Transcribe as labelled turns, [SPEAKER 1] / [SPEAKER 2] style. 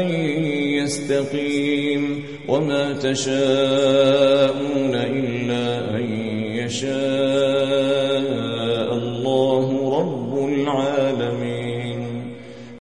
[SPEAKER 1] أن يستقيم وما تشاءون إلا أن يشاء.